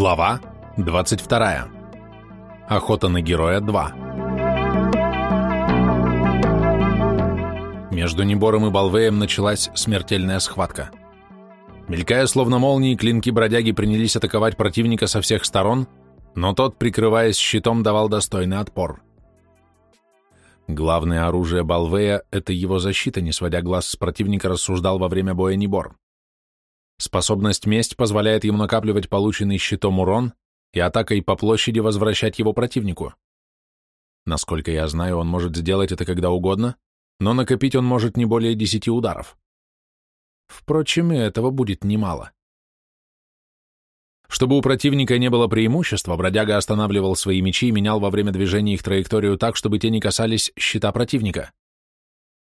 Глава 22. Охота на героя 2. Между Небором и Балвеем началась смертельная схватка. Мелькая словно молнии, клинки бродяги принялись атаковать противника со всех сторон, но тот, прикрываясь щитом, давал достойный отпор. Главное оружие Балвея — это его защита, не сводя глаз с противника, рассуждал во время боя Небор. Способность месть позволяет ему накапливать полученный щитом урон и атакой по площади возвращать его противнику. Насколько я знаю, он может сделать это когда угодно, но накопить он может не более десяти ударов. Впрочем, и этого будет немало. Чтобы у противника не было преимущества, бродяга останавливал свои мечи и менял во время движения их траекторию так, чтобы те не касались щита противника.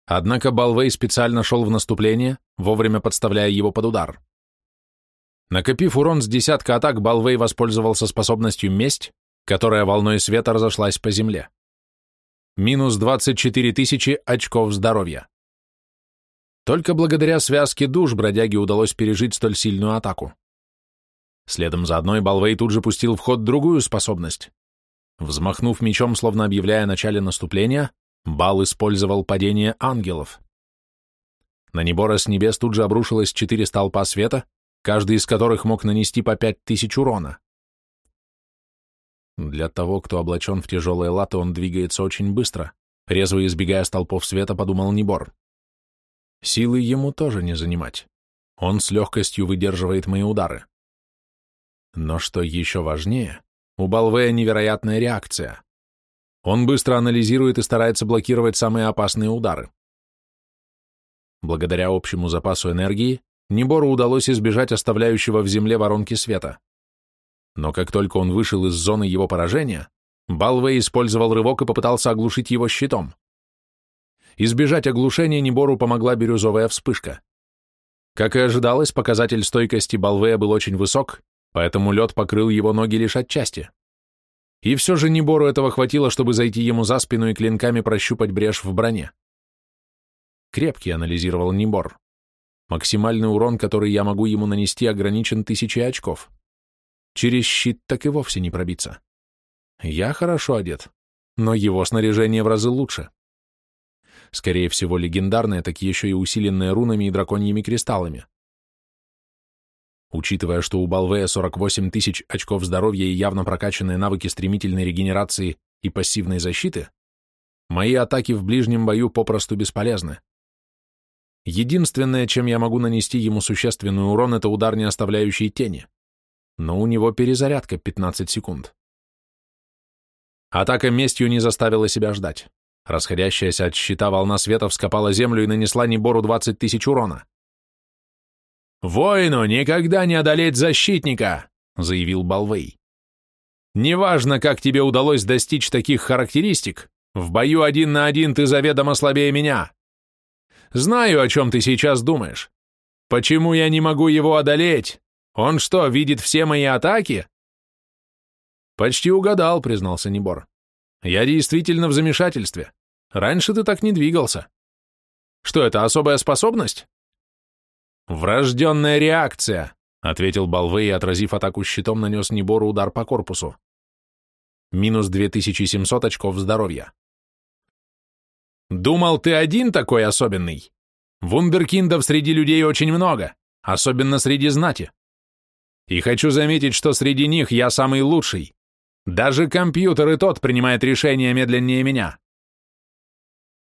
Однако Балвей специально шел в наступление, вовремя подставляя его под удар. Накопив урон с десятка атак, Балвей воспользовался способностью «Месть», которая волной света разошлась по земле. Минус 24 тысячи очков здоровья. Только благодаря связке душ бродяге удалось пережить столь сильную атаку. Следом за одной Балвей тут же пустил в ход другую способность. Взмахнув мечом, словно объявляя начале наступления, Бал использовал падение ангелов. На Небора с небес тут же обрушилось четыре столпа света, каждый из которых мог нанести по пять тысяч урона. Для того, кто облачен в тяжелые латы, он двигается очень быстро, резво избегая столпов света, подумал Небор. Силы ему тоже не занимать. Он с легкостью выдерживает мои удары. Но что еще важнее, у Балвея невероятная реакция. Он быстро анализирует и старается блокировать самые опасные удары. Благодаря общему запасу энергии, Небору удалось избежать оставляющего в земле воронки света. Но как только он вышел из зоны его поражения, Балвей использовал рывок и попытался оглушить его щитом. Избежать оглушения Небору помогла бирюзовая вспышка. Как и ожидалось, показатель стойкости Балвея был очень высок, поэтому лед покрыл его ноги лишь отчасти. И все же Небору этого хватило, чтобы зайти ему за спину и клинками прощупать брешь в броне. Крепкий анализировал Небор. Максимальный урон, который я могу ему нанести, ограничен тысячей очков. Через щит так и вовсе не пробиться. Я хорошо одет, но его снаряжение в разы лучше. Скорее всего, легендарное, так еще и усиленное рунами и драконьими кристаллами. Учитывая, что у Балвея 48 тысяч очков здоровья и явно прокачанные навыки стремительной регенерации и пассивной защиты, мои атаки в ближнем бою попросту бесполезны. Единственное, чем я могу нанести ему существенный урон, это удар, не оставляющий тени. Но у него перезарядка 15 секунд. Атака местью не заставила себя ждать. Расходящаяся от щита волна света вскопала землю и нанесла Небору 20 тысяч урона. «Воину никогда не одолеть защитника!» — заявил Балвей. «Неважно, как тебе удалось достичь таких характеристик, в бою один на один ты заведомо слабее меня. Знаю, о чем ты сейчас думаешь. Почему я не могу его одолеть? Он что, видит все мои атаки? Почти угадал, признался Небор. Я действительно в замешательстве. Раньше ты так не двигался. Что это, особая способность? Врожденная реакция, ответил Балвей отразив атаку щитом, нанес Небору удар по корпусу. Минус 2700 очков здоровья. Думал, ты один такой особенный? Вундеркиндов среди людей очень много, особенно среди знати. И хочу заметить, что среди них я самый лучший. Даже компьютер и тот принимает решения медленнее меня.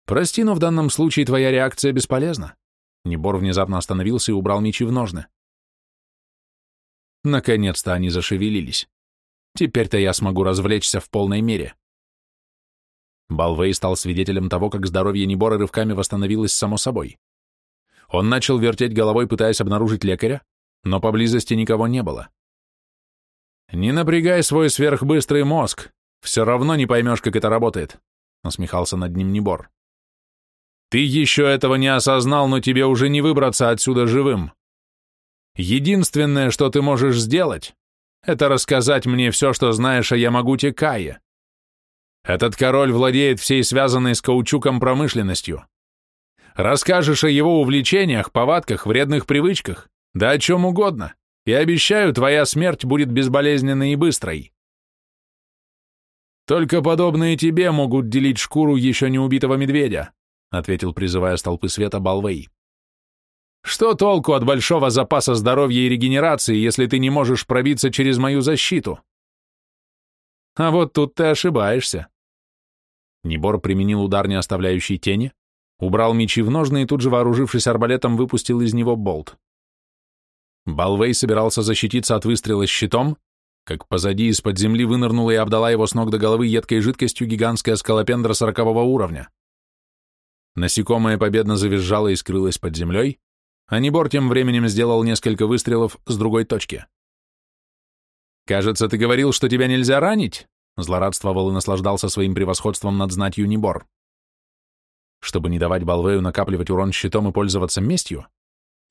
Прости, но в данном случае твоя реакция бесполезна. Небор внезапно остановился и убрал мечи в ножны. Наконец-то они зашевелились. Теперь-то я смогу развлечься в полной мере. Балвей стал свидетелем того, как здоровье Небора рывками восстановилось само собой. Он начал вертеть головой, пытаясь обнаружить лекаря, но поблизости никого не было. «Не напрягай свой сверхбыстрый мозг, все равно не поймешь, как это работает», — насмехался над ним Небор. «Ты еще этого не осознал, но тебе уже не выбраться отсюда живым. Единственное, что ты можешь сделать, это рассказать мне все, что знаешь о Ямагуте Кае. Этот король владеет всей связанной с каучуком промышленностью. Расскажешь о его увлечениях, повадках, вредных привычках, да о чем угодно. и обещаю, твоя смерть будет безболезненной и быстрой. Только подобные тебе могут делить шкуру еще не убитого медведя, ответил, призывая с света Балвей. Что толку от большого запаса здоровья и регенерации, если ты не можешь пробиться через мою защиту? А вот тут ты ошибаешься. Небор применил удар, не оставляющий тени, убрал мечи в ножны и тут же, вооружившись арбалетом, выпустил из него болт. Балвей собирался защититься от выстрела щитом, как позади из-под земли вынырнула и обдала его с ног до головы едкой жидкостью гигантская скалопендра сорокового уровня. Насекомое победно завизжало и скрылось под землей, а Небор тем временем сделал несколько выстрелов с другой точки. «Кажется, ты говорил, что тебя нельзя ранить?» Злорадствовал и наслаждался своим превосходством над знатью Небор. Чтобы не давать Балвею накапливать урон щитом и пользоваться местью,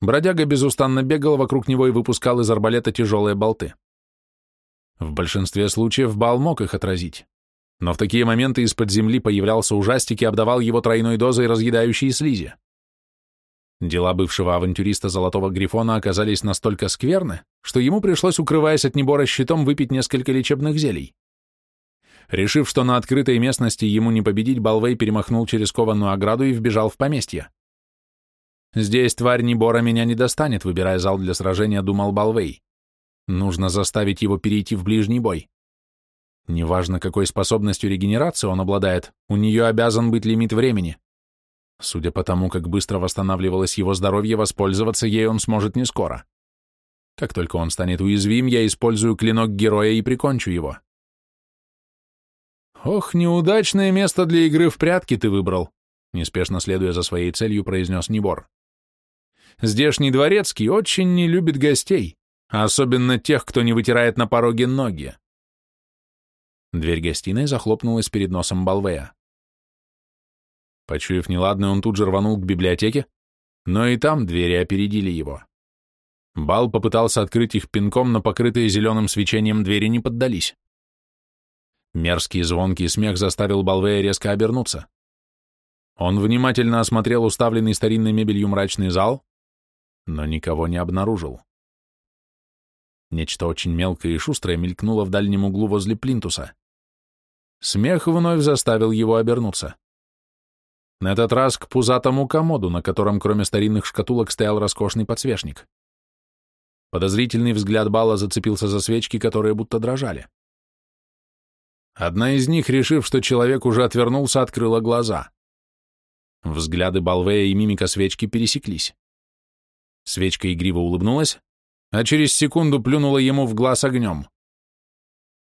бродяга безустанно бегал вокруг него и выпускал из арбалета тяжелые болты. В большинстве случаев Бал мог их отразить, но в такие моменты из-под земли появлялся ужастик и обдавал его тройной дозой разъедающей слизи. Дела бывшего авантюриста Золотого Грифона оказались настолько скверны, что ему пришлось, укрываясь от небора щитом, выпить несколько лечебных зелий. Решив, что на открытой местности ему не победить, Балвей перемахнул через кованную ограду и вбежал в поместье. «Здесь тварь Небора меня не достанет», выбирая зал для сражения, думал Балвей. «Нужно заставить его перейти в ближний бой. Неважно, какой способностью регенерации он обладает, у нее обязан быть лимит времени. Судя по тому, как быстро восстанавливалось его здоровье, воспользоваться ей он сможет не скоро. Как только он станет уязвим, я использую клинок героя и прикончу его. «Ох, неудачное место для игры в прятки ты выбрал», неспешно следуя за своей целью, произнес Небор. «Здешний дворецкий очень не любит гостей, особенно тех, кто не вытирает на пороге ноги». Дверь гостиной захлопнулась перед носом Балвея. Почуяв неладное, он тут же рванул к библиотеке, но и там двери опередили его. Бал попытался открыть их пинком, но покрытые зеленым свечением двери не поддались. Мерзкий звонкий смех заставил Балвея резко обернуться. Он внимательно осмотрел уставленный старинной мебелью мрачный зал, но никого не обнаружил. Нечто очень мелкое и шустрое мелькнуло в дальнем углу возле плинтуса. Смех вновь заставил его обернуться. На этот раз к пузатому комоду, на котором кроме старинных шкатулок стоял роскошный подсвечник. Подозрительный взгляд Бала зацепился за свечки, которые будто дрожали. Одна из них, решив, что человек уже отвернулся, открыла глаза. Взгляды Балвея и мимика свечки пересеклись. Свечка игриво улыбнулась, а через секунду плюнула ему в глаз огнем.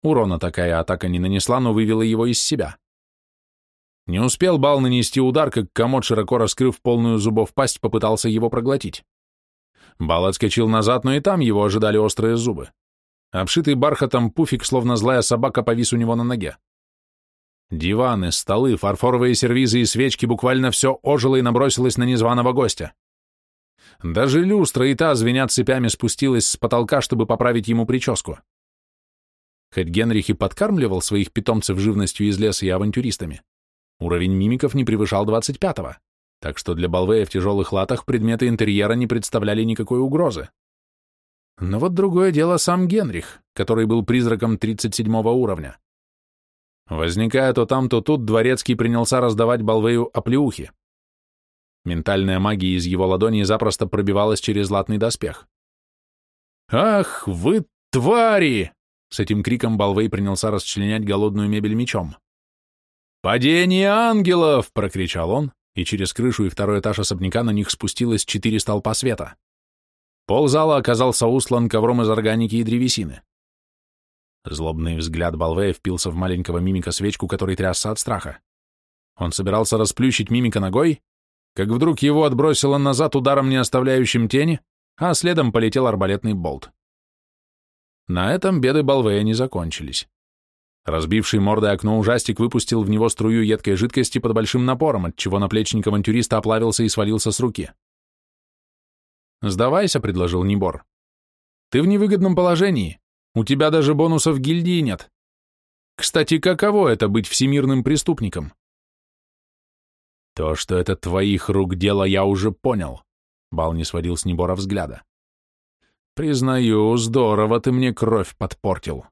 Урона такая атака не нанесла, но вывела его из себя. Не успел Бал нанести удар, как комод, широко раскрыв полную зубов пасть, попытался его проглотить. Бал отскочил назад, но и там его ожидали острые зубы. Обшитый бархатом пуфик, словно злая собака, повис у него на ноге. Диваны, столы, фарфоровые сервизы и свечки буквально все ожило и набросилось на незваного гостя. Даже люстра и та, звеня цепями, спустилась с потолка, чтобы поправить ему прическу. Хоть Генрих и подкармливал своих питомцев живностью из леса и авантюристами, уровень мимиков не превышал 25-го, так что для Балвея в тяжелых латах предметы интерьера не представляли никакой угрозы. Но вот другое дело сам Генрих, который был призраком 37 уровня. Возникая то там, то тут, Дворецкий принялся раздавать Балвею оплеухи. Ментальная магия из его ладони запросто пробивалась через латный доспех. «Ах, вы твари!» С этим криком Балвей принялся расчленять голодную мебель мечом. «Падение ангелов!» — прокричал он, и через крышу и второй этаж особняка на них спустилось четыре столпа света. Пол зала оказался услан ковром из органики и древесины. Злобный взгляд Балвея впился в маленького мимика свечку, который трясся от страха. Он собирался расплющить мимика ногой, как вдруг его отбросило назад ударом, не оставляющим тени, а следом полетел арбалетный болт. На этом беды Балвея не закончились. Разбивший мордой окно ужастик выпустил в него струю едкой жидкости под большим напором, отчего наплечник авантюриста оплавился и свалился с руки. «Сдавайся», — предложил Небор. «Ты в невыгодном положении. У тебя даже бонусов гильдии нет. Кстати, каково это быть всемирным преступником?» «То, что это твоих рук дело, я уже понял», — Бал не сводил с Небора взгляда. Признаю, здорово ты мне кровь подпортил.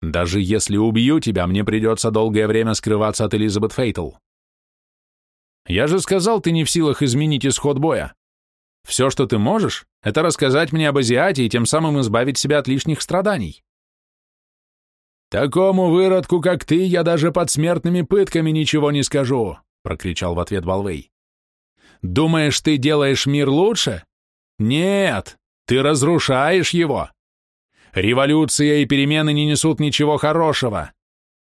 Даже если убью тебя, мне придется долгое время скрываться от Элизабет Фейтл. Я же сказал, ты не в силах изменить исход боя. Все, что ты можешь, это рассказать мне об Азиате и тем самым избавить себя от лишних страданий. Такому выродку, как ты, я даже под смертными пытками ничего не скажу, прокричал в ответ Балвей. Думаешь, ты делаешь мир лучше? Нет, ты разрушаешь его. Революция и перемены не несут ничего хорошего.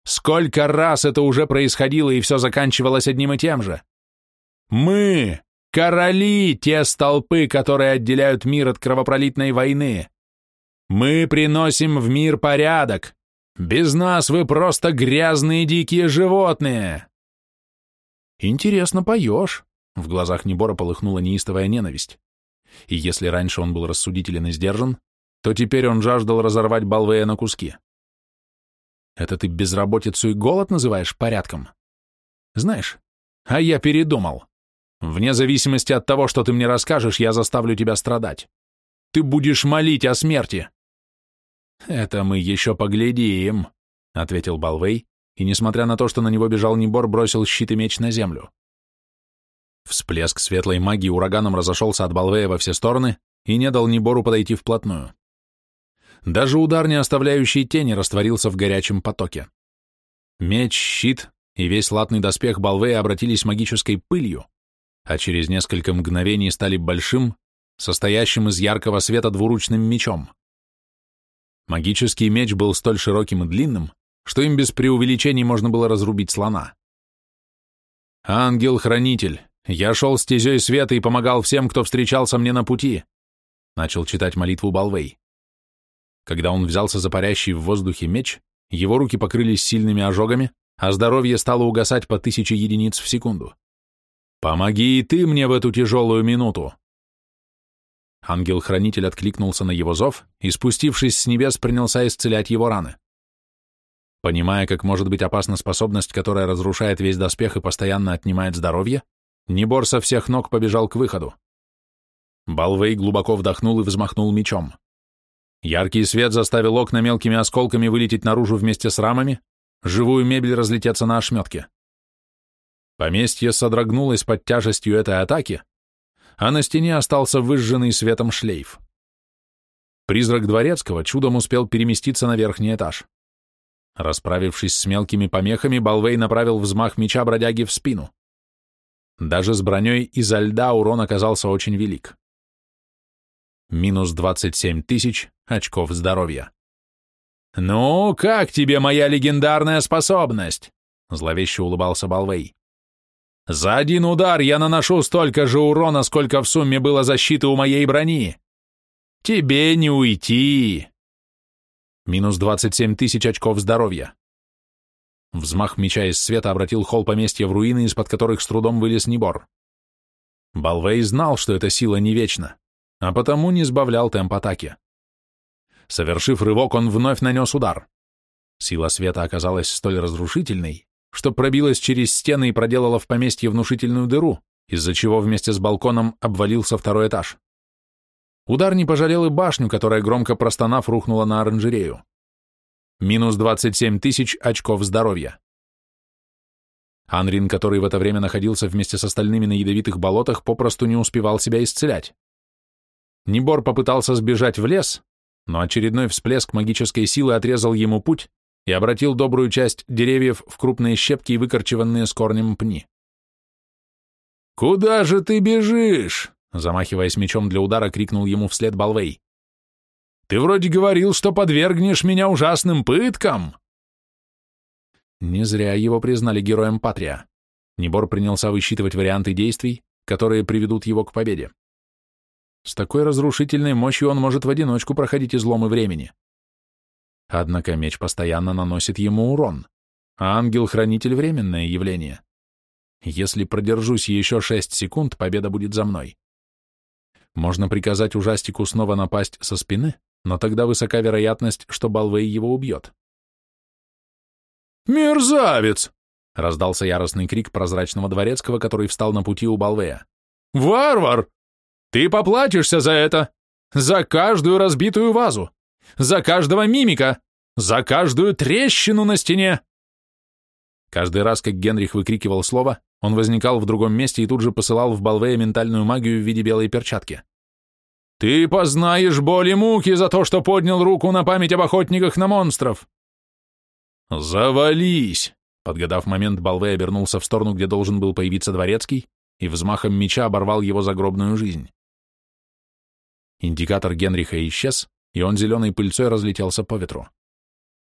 Сколько раз это уже происходило, и все заканчивалось одним и тем же. Мы, короли, те столпы, которые отделяют мир от кровопролитной войны. Мы приносим в мир порядок. Без нас вы просто грязные дикие животные. Интересно поешь. В глазах Небора полыхнула неистовая ненависть. И если раньше он был рассудителен и сдержан, то теперь он жаждал разорвать Балвея на куски. Это ты безработицу и голод называешь порядком? Знаешь, а я передумал. Вне зависимости от того, что ты мне расскажешь, я заставлю тебя страдать. Ты будешь молить о смерти. Это мы еще поглядим, ответил Балвей, и, несмотря на то, что на него бежал Небор, бросил щит и меч на землю. Всплеск светлой магии ураганом разошелся от Балвея во все стороны и не дал Небору подойти вплотную. Даже удар, не оставляющий тени, растворился в горячем потоке. Меч, щит и весь латный доспех Балвея обратились магической пылью, а через несколько мгновений стали большим, состоящим из яркого света двуручным мечом. Магический меч был столь широким и длинным, что им без преувеличений можно было разрубить слона. «Ангел-хранитель, я шел стезей света и помогал всем, кто встречался мне на пути», начал читать молитву Балвей. Когда он взялся за парящий в воздухе меч, его руки покрылись сильными ожогами, а здоровье стало угасать по тысяче единиц в секунду. «Помоги и ты мне в эту тяжелую минуту!» Ангел-хранитель откликнулся на его зов и, спустившись с небес, принялся исцелять его раны. Понимая, как может быть опасна способность, которая разрушает весь доспех и постоянно отнимает здоровье, Небор со всех ног побежал к выходу. Балвей глубоко вдохнул и взмахнул мечом. Яркий свет заставил окна мелкими осколками вылететь наружу вместе с рамами, живую мебель разлететься на ошметке. Поместье содрогнулось под тяжестью этой атаки, а на стене остался выжженный светом шлейф. Призрак Дворецкого чудом успел переместиться на верхний этаж. Расправившись с мелкими помехами, Балвей направил взмах меча бродяги в спину. Даже с броней изо льда урон оказался очень велик. Минус 27 тысяч очков здоровья. «Ну, как тебе моя легендарная способность?» Зловеще улыбался Балвей. За один удар я наношу столько же урона, сколько в сумме было защиты у моей брони. Тебе не уйти. Минус 27 тысяч очков здоровья. Взмах меча из света обратил холл поместья в руины, из-под которых с трудом вылез Небор. Балвей знал, что эта сила не вечна, а потому не сбавлял темп атаки. Совершив рывок, он вновь нанес удар. Сила света оказалась столь разрушительной, что пробилась через стены и проделала в поместье внушительную дыру, из-за чего вместе с балконом обвалился второй этаж. Удар не пожалел и башню, которая, громко простонав, рухнула на оранжерею. Минус 27 тысяч очков здоровья. Анрин, который в это время находился вместе с остальными на ядовитых болотах, попросту не успевал себя исцелять. Небор попытался сбежать в лес, но очередной всплеск магической силы отрезал ему путь, и обратил добрую часть деревьев в крупные щепки и выкорчеванные с корнем пни. «Куда же ты бежишь?» Замахиваясь мечом для удара, крикнул ему вслед Балвей. «Ты вроде говорил, что подвергнешь меня ужасным пыткам!» Не зря его признали героем Патрия. Небор принялся высчитывать варианты действий, которые приведут его к победе. С такой разрушительной мощью он может в одиночку проходить изломы времени. Однако меч постоянно наносит ему урон, а ангел-хранитель — временное явление. Если продержусь еще шесть секунд, победа будет за мной. Можно приказать ужастику снова напасть со спины, но тогда высока вероятность, что Балвей его убьет. «Мерзавец!» — раздался яростный крик прозрачного дворецкого, который встал на пути у Балвея. «Варвар! Ты поплатишься за это! За каждую разбитую вазу! За каждого мимика! За каждую трещину на стене!» Каждый раз, как Генрих выкрикивал слово, он возникал в другом месте и тут же посылал в Балвея ментальную магию в виде белой перчатки. «Ты познаешь боль и муки за то, что поднял руку на память об охотниках на монстров!» «Завались!» Подгадав момент, Балвей обернулся в сторону, где должен был появиться дворецкий, и взмахом меча оборвал его загробную жизнь. Индикатор Генриха исчез, и он зеленой пыльцой разлетелся по ветру.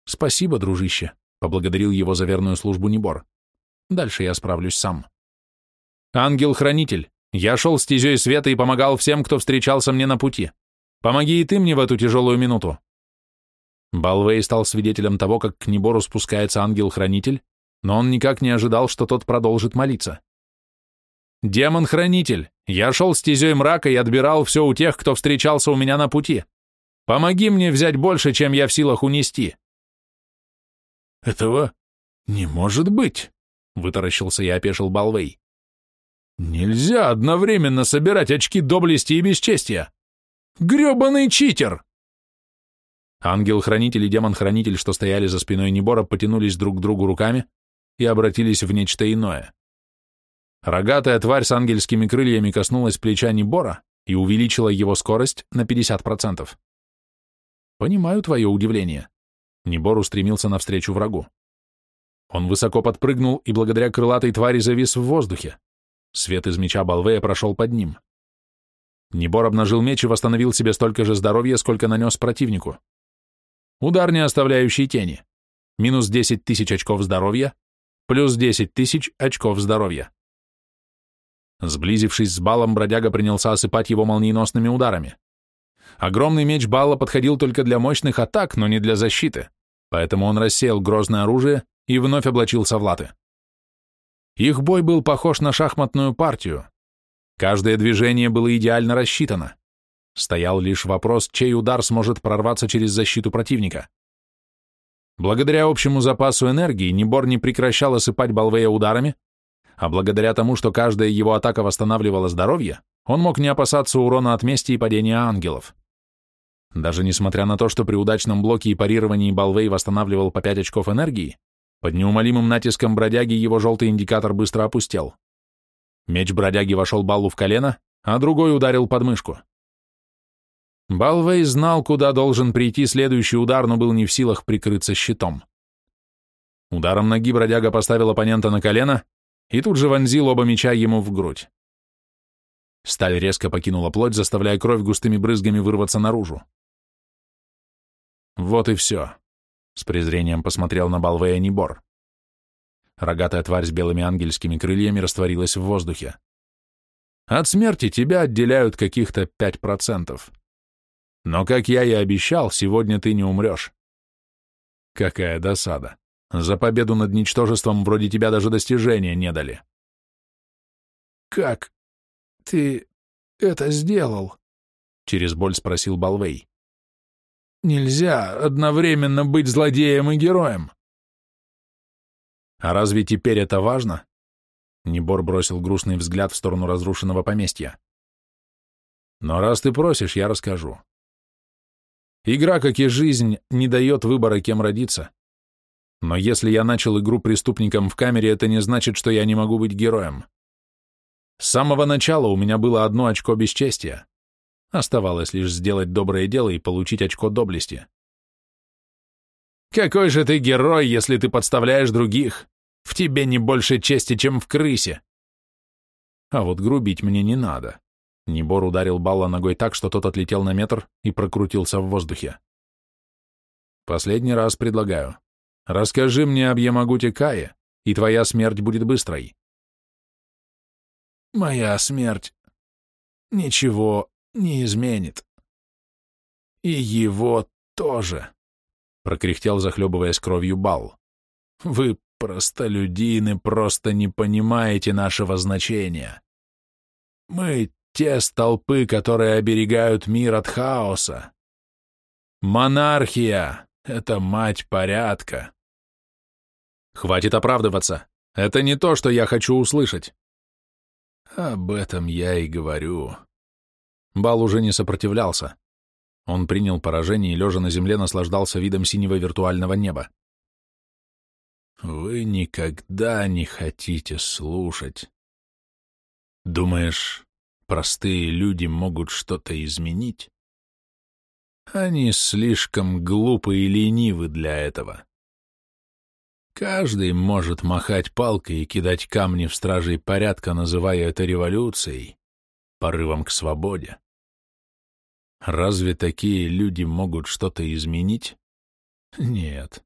«Спасибо, дружище», — поблагодарил его за верную службу Небор. «Дальше я справлюсь сам». «Ангел-хранитель, я шел стезей света и помогал всем, кто встречался мне на пути. Помоги и ты мне в эту тяжелую минуту». Балвей стал свидетелем того, как к Небору спускается ангел-хранитель, но он никак не ожидал, что тот продолжит молиться. «Демон-хранитель, я шел стезей мрака и отбирал все у тех, кто встречался у меня на пути. Помоги мне взять больше, чем я в силах унести». «Этого не может быть», — вытаращился и опешил Балвей. «Нельзя одновременно собирать очки доблести и бесчестия! Гребаный читер!» Ангел-хранитель и демон-хранитель, что стояли за спиной Небора, потянулись друг к другу руками и обратились в нечто иное. Рогатая тварь с ангельскими крыльями коснулась плеча Небора и увеличила его скорость на 50%. Понимаю твое удивление. Небор устремился навстречу врагу. Он высоко подпрыгнул и благодаря крылатой твари завис в воздухе. Свет из меча Балвея прошел под ним. Небор обнажил меч и восстановил себе столько же здоровья, сколько нанес противнику. Удар, не оставляющий тени. Минус 10 тысяч очков здоровья, плюс 10 тысяч очков здоровья. Сблизившись с Балом, бродяга принялся осыпать его молниеносными ударами. Огромный меч Балла подходил только для мощных атак, но не для защиты, поэтому он рассеял грозное оружие и вновь облачился в латы. Их бой был похож на шахматную партию. Каждое движение было идеально рассчитано. Стоял лишь вопрос, чей удар сможет прорваться через защиту противника. Благодаря общему запасу энергии Небор не прекращал осыпать Балвея ударами, а благодаря тому, что каждая его атака восстанавливала здоровье, он мог не опасаться урона от мести и падения ангелов. Даже несмотря на то, что при удачном блоке и парировании Балвей восстанавливал по 5 очков энергии, под неумолимым натиском бродяги его желтый индикатор быстро опустел. Меч бродяги вошел Баллу в колено, а другой ударил под мышку. Балвей знал, куда должен прийти следующий удар, но был не в силах прикрыться щитом. Ударом ноги бродяга поставил оппонента на колено и тут же вонзил оба меча ему в грудь. Сталь резко покинула плоть, заставляя кровь густыми брызгами вырваться наружу. Вот и все. С презрением посмотрел на Балвея Нибор. Рогатая тварь с белыми ангельскими крыльями растворилась в воздухе. От смерти тебя отделяют каких-то пять процентов. Но, как я и обещал, сегодня ты не умрешь. Какая досада. За победу над ничтожеством вроде тебя даже достижения не дали. «Как ты это сделал?» — через боль спросил Балвей. Нельзя одновременно быть злодеем и героем. А разве теперь это важно? Небор бросил грустный взгляд в сторону разрушенного поместья. Но раз ты просишь, я расскажу. Игра, как и жизнь, не дает выбора, кем родиться. Но если я начал игру преступником в камере, это не значит, что я не могу быть героем. С самого начала у меня было одно очко бесчестия. Оставалось лишь сделать доброе дело и получить очко доблести. «Какой же ты герой, если ты подставляешь других? В тебе не больше чести, чем в крысе!» А вот грубить мне не надо. Небор ударил Балла ногой так, что тот отлетел на метр и прокрутился в воздухе. Последний раз предлагаю. Расскажи мне об Ямагуте Кае, и твоя смерть будет быстрой. Моя смерть. Ничего не изменит. И его тоже, прокряхтел, захлебываясь кровью Бал. Вы, простолюдины, просто не понимаете нашего значения. Мы те столпы, которые оберегают мир от хаоса. Монархия — это мать порядка. Хватит оправдываться. Это не то, что я хочу услышать. Об этом я и говорю. Бал уже не сопротивлялся. Он принял поражение и, лежа на земле, наслаждался видом синего виртуального неба. «Вы никогда не хотите слушать. Думаешь, простые люди могут что-то изменить? Они слишком глупы и ленивы для этого. Каждый может махать палкой и кидать камни в стражей порядка, называя это революцией, порывом к свободе. Разве такие люди могут что-то изменить? Нет,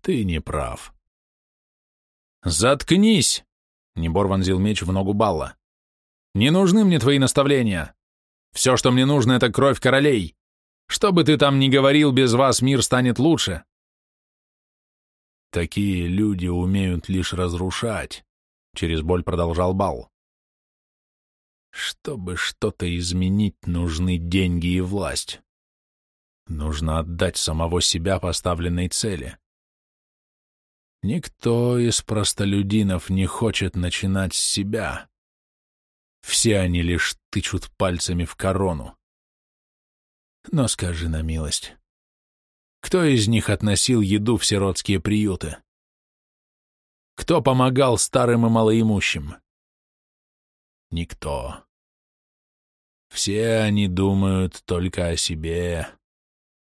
ты не прав. «Заткнись!» — Небор вонзил меч в ногу Балла. «Не нужны мне твои наставления. Все, что мне нужно, это кровь королей. Что бы ты там ни говорил, без вас мир станет лучше. Такие люди умеют лишь разрушать, через боль продолжал Бал. Чтобы что-то изменить, нужны деньги и власть. Нужно отдать самого себя поставленной цели. Никто из простолюдинов не хочет начинать с себя. Все они лишь тычут пальцами в корону. Но скажи на милость, кто из них относил еду в сиротские приюты? Кто помогал старым и малоимущим? Никто. Все они думают только о себе.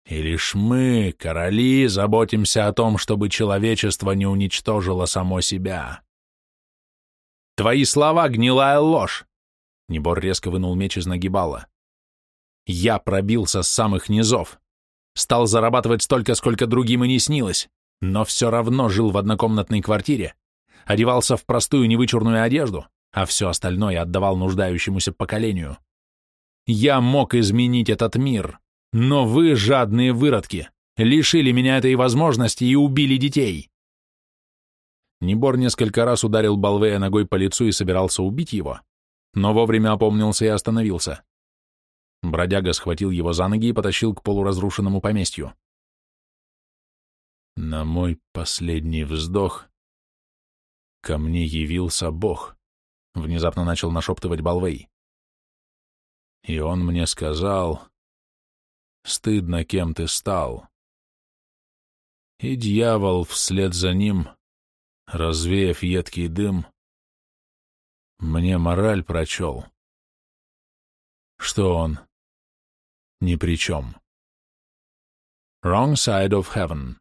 И лишь мы, короли, заботимся о том, чтобы человечество не уничтожило само себя. Твои слова — гнилая ложь. Небор резко вынул меч из ноги Бала. Я пробился с самых низов. Стал зарабатывать столько, сколько другим и не снилось, но все равно жил в однокомнатной квартире, одевался в простую невычурную одежду, а все остальное отдавал нуждающемуся поколению. Я мог изменить этот мир, но вы, жадные выродки, лишили меня этой возможности и убили детей. Небор несколько раз ударил Балвея ногой по лицу и собирался убить его, но вовремя опомнился и остановился. Бродяга схватил его за ноги и потащил к полуразрушенному поместью. На мой последний вздох ко мне явился Бог, внезапно начал нашептывать Балвей. И он мне сказал, стыдно, кем ты стал. И дьявол вслед за ним, развеяв едкий дым, мне мораль прочел что он ни при чем. Wrong Side of Heaven